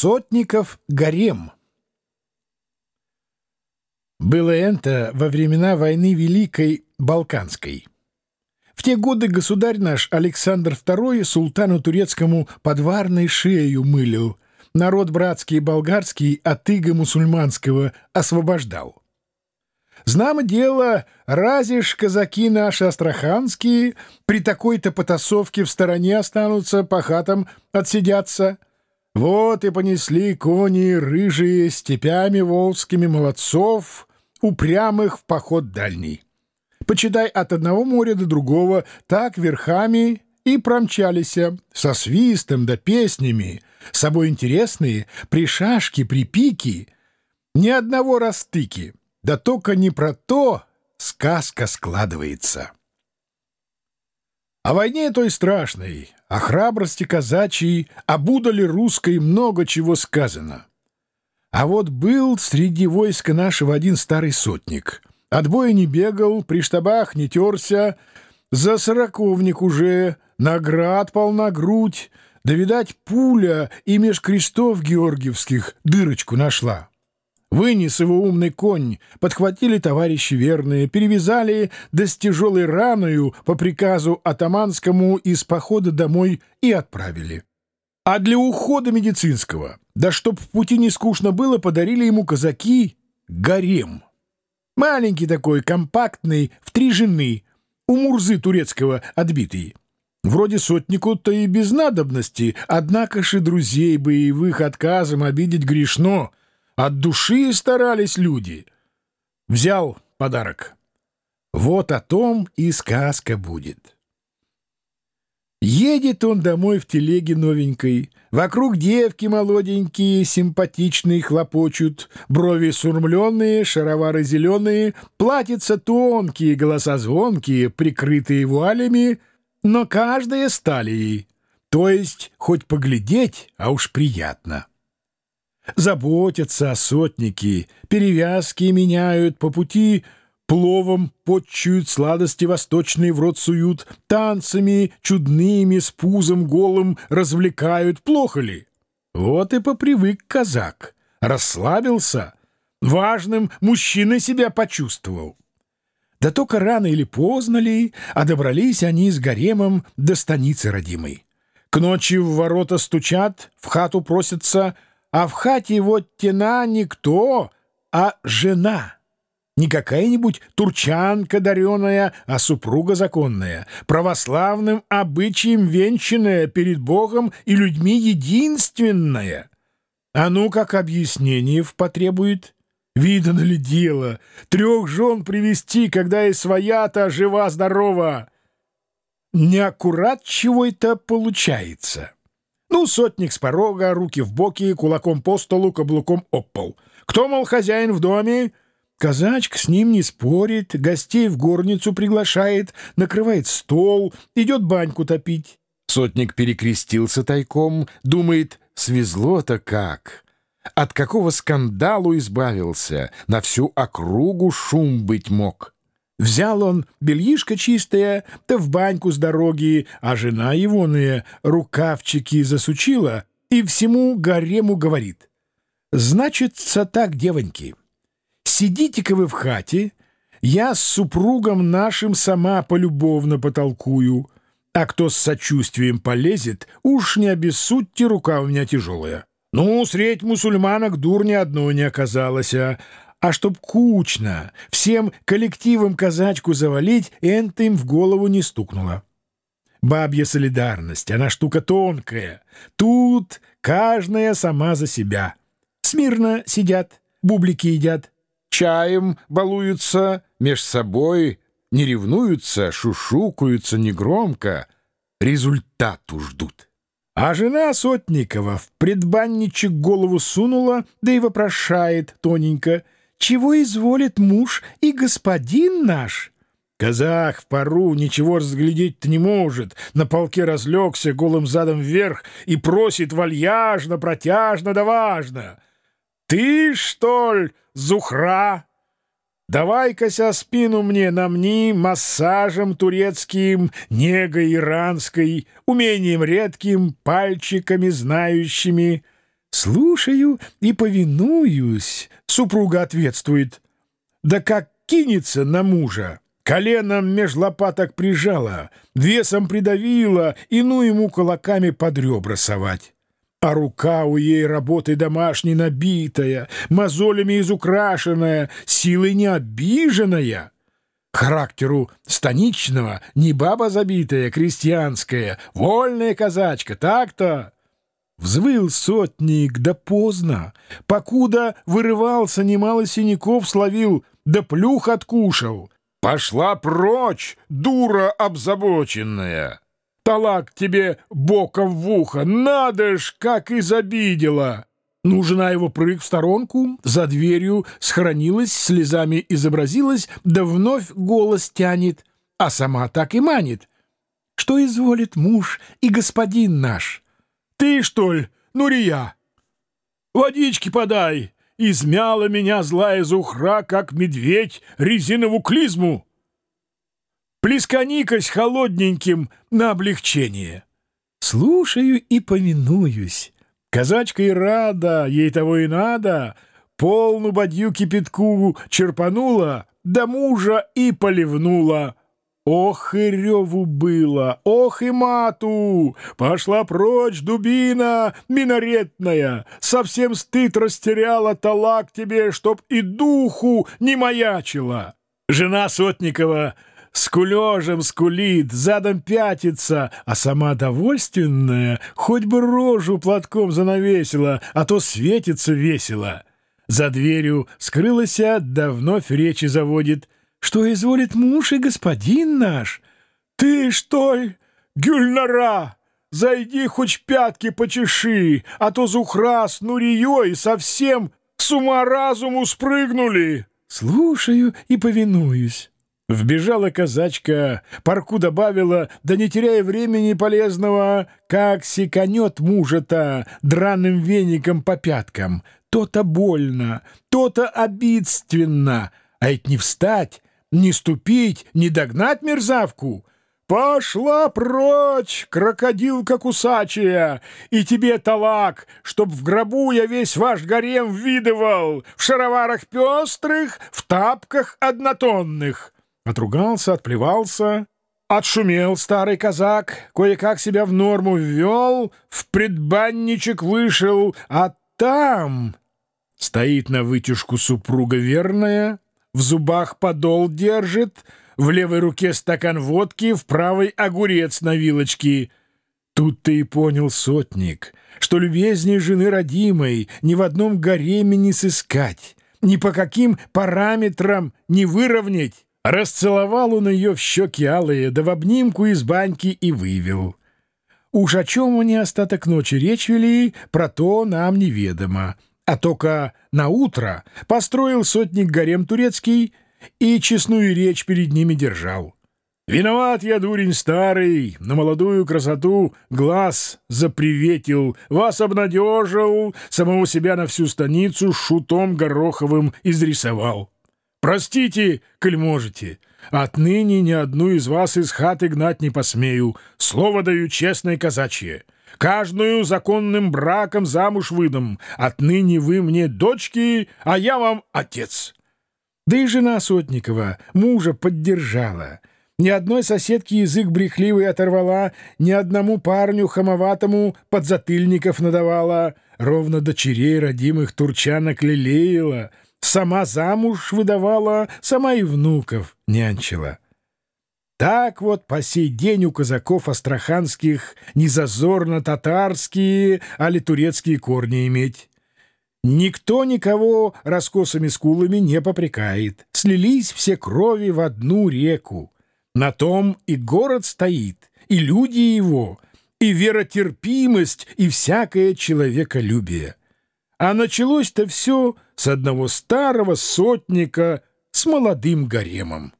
Сотников гарем. Было это во времена войны Великой Балканской. В те годы государь наш Александр II султану турецкому подварной шею мылил, народ братский и болгарский от иго мусульманского освобождал. Знамо дело, разве ж казаки наши астраханские при такой-то потасовке в стороне останутся, по хатам отсидятся — вот и понесли кони рыжие степями волжскими молодцов, упрямых в поход дальний. Почитай от одного моря до другого, так верхами и промчались со свистом да песнями, собой интересные, при шашке, при пике, ни одного растыки, да только не про то сказка складывается. О войне той страшной, о храбрости казачьей, об удали русской много чего сказано. А вот был среди войска нашего один старый сотник. От боя не бегал, при штабах не терся, за сороковник уже, наград полна грудь, да, видать, пуля и меж крестов георгиевских дырочку нашла. Вынес его умный конь, подхватили товарищи верные, перевязали, да с тяжелой раною по приказу атаманскому из похода домой и отправили. А для ухода медицинского, да чтоб в пути не скучно было, подарили ему казаки гарем. Маленький такой, компактный, в три жены, у Мурзы турецкого отбитый. Вроде сотнику-то и без надобности, однако же друзей боевых отказом обидеть грешно — от души старались люди. Взял подарок. Вот о том и сказка будет. Едет он домой в телеге новенькой. Вокруг девки молоденькие, симпатичные, хлопочут. Брови сурмленные, шаровары зеленые, платьица тонкие, голоса звонкие, прикрытые вуалями, но каждая стали То есть хоть поглядеть, а уж приятно. Заботятся о сотнике, перевязки меняют по пути, пловом подчуют сладости восточные в рот суют, танцами чудными с пузом голым развлекают. Плохо ли? Вот и попривык казак. Расслабился. Важным мужчиной себя почувствовал. Да только рано или поздно ли, а добрались они с гаремом до станицы родимой. К ночи в ворота стучат, в хату просятся — а в хате вот тена никто, а жена. Не какая-нибудь турчанка дареная, а супруга законная, православным обычаем венчанная, перед Богом и людьми единственная. А ну, как объяснение потребует? Видно ли дело? Трех жен привести, когда и своя-то жива-здорова? Неаккурат чего это получается?» Ну, сотник с порога, руки в боки, кулаком по столу, каблуком об пол. Кто, мол, хозяин в доме? Казачка с ним не спорит, гостей в горницу приглашает, накрывает стол, идет баньку топить. Сотник перекрестился тайком, думает, свезло-то как. От какого скандалу избавился, на всю округу шум быть мог. Взял он бельишко чистое, да в баньку с дороги, а жена егоная рукавчики засучила и всему гарему говорит. «Значится так, девоньки, сидите-ка вы в хате, я с супругом нашим сама полюбовно потолкую, а кто с сочувствием полезет, уж не обессудьте, рука у меня тяжелая». Ну, средь мусульманок дур ни одной не оказалось, а а чтоб кучно, всем коллективом казачку завалить, энто им в голову не стукнуло. Бабья солидарность, она штука тонкая. Тут каждая сама за себя. Смирно сидят, бублики едят, чаем балуются, меж собой не ревнуются, шушукаются негромко, результату ждут. А жена Сотникова в предбанничек голову сунула, да и вопрошает тоненько — чего изволит муж и господин наш?» Казах в пару ничего разглядеть-то не может, на полке разлегся голым задом вверх и просит вальяжно, протяжно да важно. «Ты, что ли, Зухра? Давай-ка спину мне намни массажем турецким, негой иранской, умением редким, пальчиками знающими». Слушаю и повинуюсь, супруга ответствует. Да как кинется на мужа, коленом меж лопаток прижала, весом придавила и ну ему кулаками под ребра совать. А рука у ей работой домашней набитая, мозолями изукрашенная, силой не обиженная. Характеру станичного, не баба забитая, крестьянская, вольная казачка, так-то. Взвыл сотник, да поздно, покуда вырывался, немало синяков словил, да плюх откушал. Пошла прочь, дура обзабоченная! Талак тебе боком в ухо, надо ж, как изобидела! Ну, жена его прыг в сторонку, за дверью схоронилась, слезами изобразилась, да вновь голос тянет, а сама так и манит. Что изволит муж и господин наш? Ты, что ли, Нурия? Водички подай! Измяла меня злая зухра, как медведь, резиновую клизму. Плесканикась холодненьким на облегчение. Слушаю и повинуюсь. Казачка и рада, ей того и надо. Полну бадью кипятку черпанула, да мужа и поливнула. Ох и реву было, ох и мату! Пошла прочь дубина минаретная, совсем стыд растеряла талак тебе, чтоб и духу не маячила. Жена Сотникова с кулежем скулит, задом пятится, а сама довольственная хоть бы рожу платком занавесила, а то светится весело. За дверью скрылась, да вновь речи заводит — что изволит муж и господин наш. Ты, что ли, Гюльнара, зайди хоть пятки почеши, а то Зухра с Нурией совсем с ума разуму спрыгнули. Слушаю и повинуюсь. Вбежала казачка, парку добавила, да не теряя времени полезного, как секанет мужа-то драным веником по пяткам. То-то больно, то-то обидственно, а ведь не встать, не ступить, не догнать мерзавку. Пошла прочь, крокодилка кусачая, и тебе талак, чтоб в гробу я весь ваш гарем видывал, в шароварах пестрых, в тапках однотонных. Отругался, отплевался, отшумел старый казак, кое-как себя в норму ввел, в предбанничек вышел, а там стоит на вытяжку супруга верная, в зубах подол держит, в левой руке стакан водки, в правой огурец на вилочке. Тут ты и понял, сотник, что любезней жены родимой ни в одном гареме не сыскать, ни по каким параметрам не выровнять. Расцеловал он ее в щеки алые, да в обнимку из баньки и вывел. Уж о чем они остаток ночи речь вели, про то нам неведомо. А только на утро построил сотник гарем турецкий и честную речь перед ними держал. «Виноват я, дурень старый, на молодую красоту глаз заприветил, вас обнадежил, самого себя на всю станицу шутом гороховым изрисовал. Простите, коль можете, отныне ни одну из вас из хаты гнать не посмею, слово даю честное казачье». Каждую законным браком замуж выдам. Отныне вы мне дочки, а я вам отец». Да и жена Сотникова мужа поддержала. Ни одной соседке язык брехливый оторвала, ни одному парню хамоватому подзатыльников надавала, ровно дочерей родимых турчанок лелеяла, сама замуж выдавала, сама и внуков нянчила. Так вот по сей день у казаков астраханских не зазорно татарские, али турецкие корни иметь. Никто никого раскосыми скулами не попрекает. Слились все крови в одну реку. На том и город стоит, и люди его, и веротерпимость, и всякое человеколюбие. А началось-то все с одного старого сотника с молодым гаремом.